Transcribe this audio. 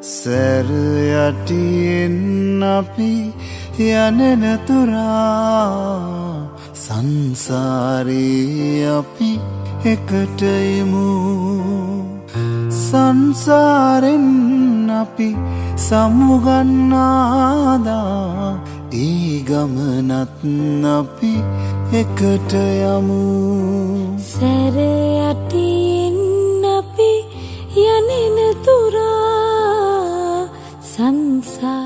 සැර යටියෙන් අපි යනෙනතුරා සංසාරී අපි එකටයමු සංසාරෙන් අපි සමුගන්නාදා ඒ ගමනත් අපි එකට යමු. සැර යටියෙන් අපි යනෙන संसार